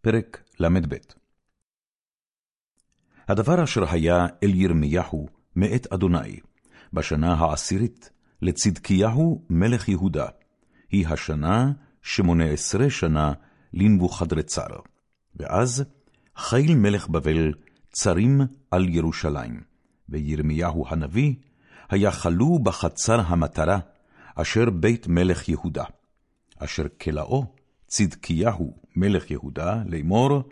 פרק ל"ב הדבר אשר היה אל ירמיהו מאת אדוני, בשנה העשירית, לצדקיהו מלך יהודה, היא השנה שמונה עשרה שנה לנבוכדרצר. ואז חיל מלך בבל צרים על ירושלים, וירמיהו הנביא היה חלו בחצר המטרה, אשר בית מלך יהודה, אשר כלאו צדקיהו מלך יהודה לאמור,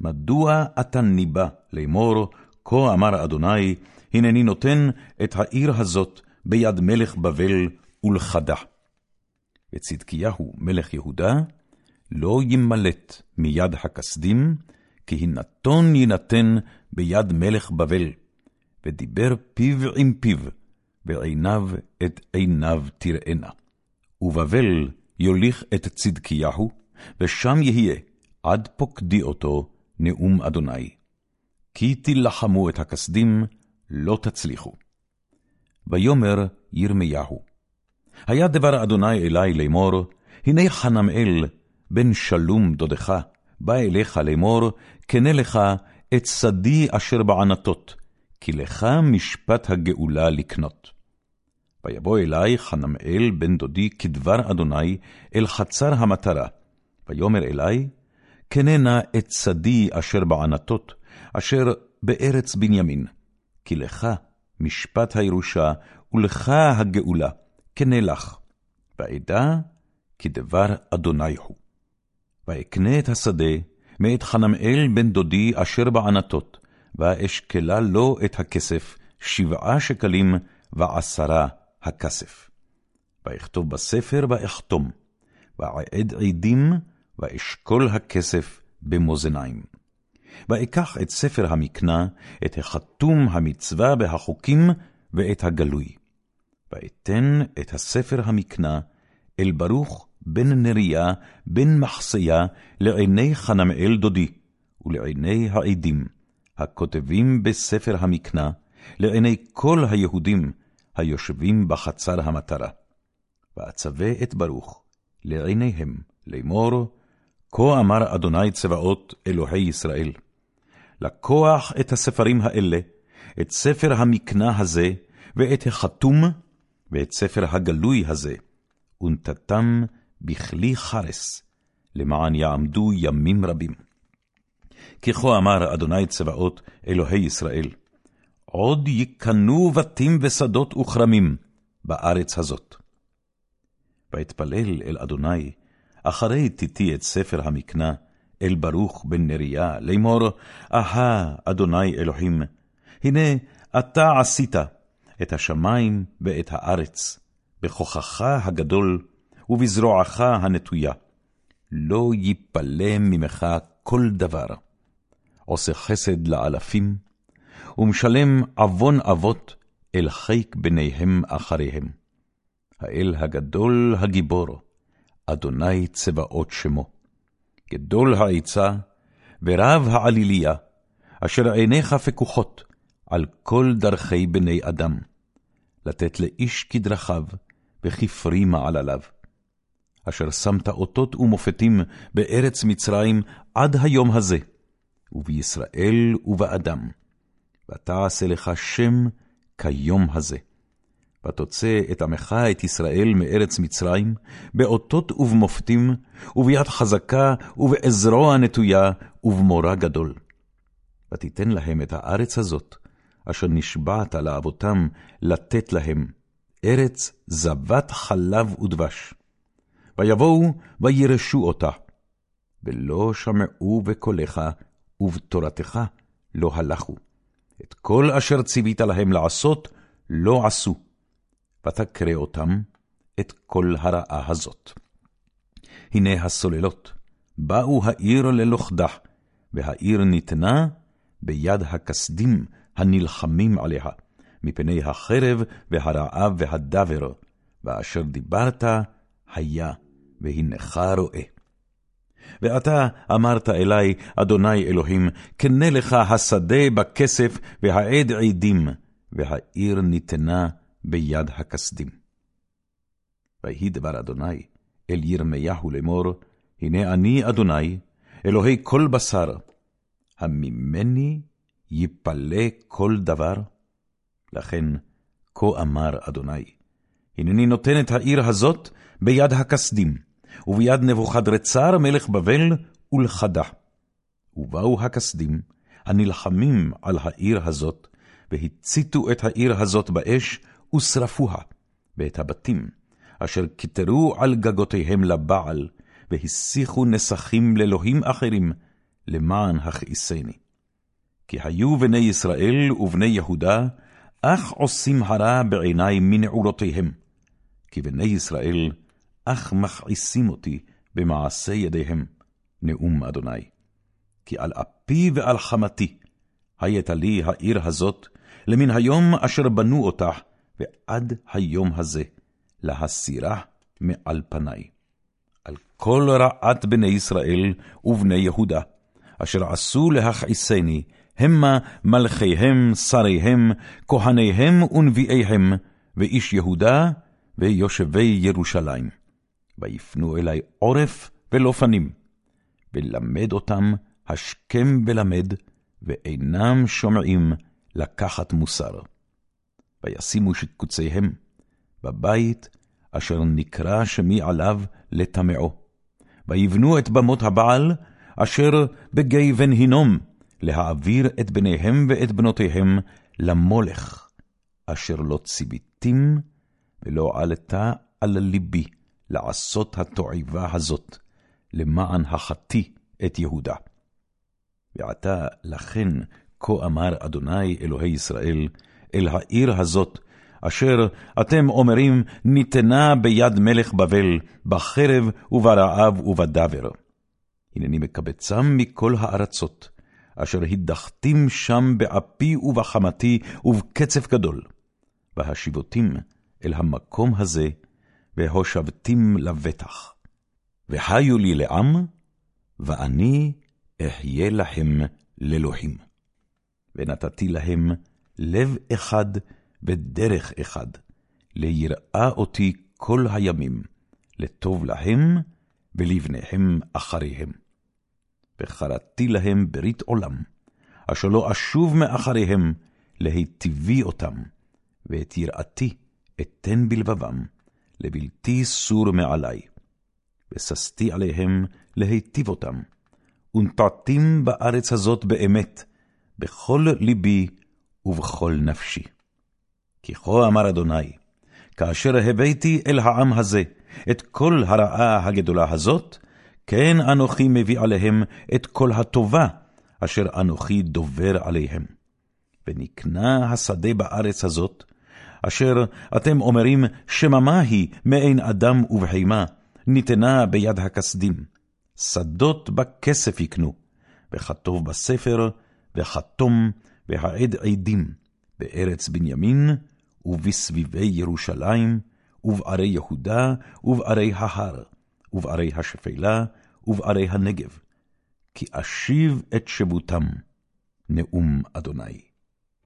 מדוע אתה ניבא לאמור, כה אמר אדוני, הנני נותן את העיר הזאת ביד מלך בבל ולכדה. וצדקיהו מלך יהודה לא ימלט מיד הכסדים, כי הנתון יינתן ביד מלך בבל, ודיבר פיו עם פיו, ועיניו את עיניו תראנה. ובבל יוליך את צדקיהו, ושם יהיה עד פוקדי אותו נאום אדוני. כי תילחמו את הכסדים, לא תצליחו. ויאמר ירמיהו, היה דבר אדוני אלי לאמור, הנה חנמאל, בן שלום דודך, בא אליך לאמור, קנה לך את שדי אשר בענתות, כי לך משפט הגאולה לקנות. ויבוא אלי חנמאל בן דודי כדבר אדוני אל חצר המטרה. ויאמר אלי, קננה את שדי אשר בענתות, אשר בארץ בנימין. כי לך משפט הירושה, ולך הגאולה, קנה לך. ואדע כי דבר אדוני הוא. ואקנה את השדה מאת חנמאל בן דודי אשר בענתות, ואשקלה לו את הכסף שבעה שקלים ועשרה הכסף. ואכתוב בספר ואחתום, ואעד עדים, ואשכול הכסף במאזניים. ואקח את ספר המקנה, את החתום המצווה והחוקים, ואת הגלוי. ואתן את הספר המקנה אל ברוך בן נריה, בן מחסיה, לעיני חנמאל דודי, ולעיני העדים, הכותבים בספר המקנה, לעיני כל היהודים, היושבים בחצר המטרה. ואצווה את ברוך לעיניהם לאמור, כה אמר אדוני צבאות אלוהי ישראל, לקוח את הספרים האלה, את ספר המקנה הזה, ואת החתום, ואת ספר הגלוי הזה, ונתתם בכלי חרס, למען יעמדו ימים רבים. כי כה אמר אדוני צבאות אלוהי ישראל, עוד יקנו בתים ושדות וכרמים בארץ הזאת. ואתפלל אל אדוני, אחרי תיתי את ספר המקנה, אל ברוך בן נריה, לאמור, אהה, אדוני אלוהים, הנה אתה עשית את השמיים ואת הארץ, בכוחך הגדול ובזרועך הנטויה. לא ייפלא ממך כל דבר. עושה חסד לאלפים, ומשלם עוון אבות אל חיק בניהם אחריהם. האל הגדול הגיבור, אדוני צבאות שמו. גדול העצה, ורב העליליה, אשר עיניך פקוחות על כל דרכי בני אדם, לתת לאיש כדרכיו, וכפרי מעלליו. אשר שמת אותות ומופתים בארץ מצרים עד היום הזה, ובישראל ובאדם. ותעשה לך שם כיום הזה. ותוצא את עמך את ישראל מארץ מצרים, באותות ובמופתים, וביד חזקה, ובעזרוע נטויה, ובמורא גדול. ותיתן להם את הארץ הזאת, אשר נשבעת לאבותם לתת להם, ארץ זבת חלב ודבש. ויבואו וירשו אותה, ולא שמעו בקולך, ובתורתך לא הלכו. את כל אשר ציווית להם לעשות, לא עשו, ותקרא אותם את כל הרעה הזאת. הנה הסוללות, באו העיר ללוכדה, והעיר ניתנה ביד הכסדים הנלחמים עליה, מפני החרב והרעב והדבר, ואשר דיברת היה, והנך רואה. ואתה אמרת אלי, אדוני אלוהים, קנה לך השדה בכסף, והעד עדים, והעיר ניתנה ביד הכסדים. ויהי דבר אדוני אל ירמיהו לאמור, הנה אני, אדוני, אלוהי כל בשר, הממני יפלא כל דבר? לכן, כה אמר אדוני, הנני נותן את העיר הזאת ביד הכסדים, וביד נבוכדרצר מלך בבל ולכדה. ובאו הכסדים, הנלחמים על העיר הזאת, והציתו את העיר הזאת באש, ושרפוה, ואת הבתים, אשר כתרו על גגותיהם לבעל, והסיחו נסכים לאלוהים אחרים, למען הכעיסני. כי היו בני ישראל ובני יהודה, אך עושים הרע בעיני מנעורותיהם. כי בני ישראל, אך מכעיסים אותי במעשה ידיהם, נאום אדוני. כי על אפי ועל חמתי, הייתה לי העיר הזאת, למן היום אשר בנו אותה, ועד היום הזה, להסירה מעל פניי. על כל רעת בני ישראל ובני יהודה, אשר עשו להכעיסני, המה מלכיהם, שריהם, כהניהם ונביאיהם, ואיש יהודה, ויושבי ירושלים. ויפנו אלי עורף ולא פנים, ולמד אותם השכם בלמד, ואינם שומעים לקחת מוסר. וישימו שקוציהם בבית אשר נקרא שמי עליו לטמאו. ויבנו את במות הבעל, אשר בגיא בן הינום, להעביר את בניהם ואת בנותיהם למולך, אשר לא ציוויתים ולא עלתה על ליבי לעשות התועבה הזאת, למען החטיא את יהודה. ועתה לכן, כה אמר אדוני אלוהי ישראל, אל העיר הזאת, אשר אתם אומרים, ניתנה ביד מלך בבל, בחרב וברעב ובדבר. הנני מקבצם מכל הארצות, אשר הדחתים שם באפי ובחמתי ובקצף גדול, והשיבותים אל המקום הזה, והושבתים לבטח. וחיו לי לעם, ואני אחיה להם לאלוהים. ונתתי להם לב אחד ודרך אחד, ליראה אותי כל הימים, לטוב להם ולבניהם אחריהם. וחרתי להם ברית עולם, אשר לא אשוב מאחריהם להיטיבי אותם, ואת יראתי אתן בלבבם, לבלתי סור מעלי. וששתי עליהם להיטיב אותם, ונטעתים בארץ הזאת באמת, בכל ליבי ובכל נפשי. כי כה אמר אדוני, כאשר הבאתי אל העם הזה את כל הרעה הגדולה הזאת, כן אנוכי מביא עליהם את כל הטובה אשר אנוכי דובר עליהם. ונקנה השדה בארץ הזאת, אשר אתם אומרים שממה היא מעין אדם ובהמה, ניתנה ביד הכסדים. שדות בכסף יקנו, וכתוב בספר, וכתום, והעד עדים, בארץ בנימין, ובסביבי ירושלים, ובערי יהודה, ובערי ההר, ובערי השפלה, ובערי הנגב, כי אשיב את שבותם, נאום אדוני.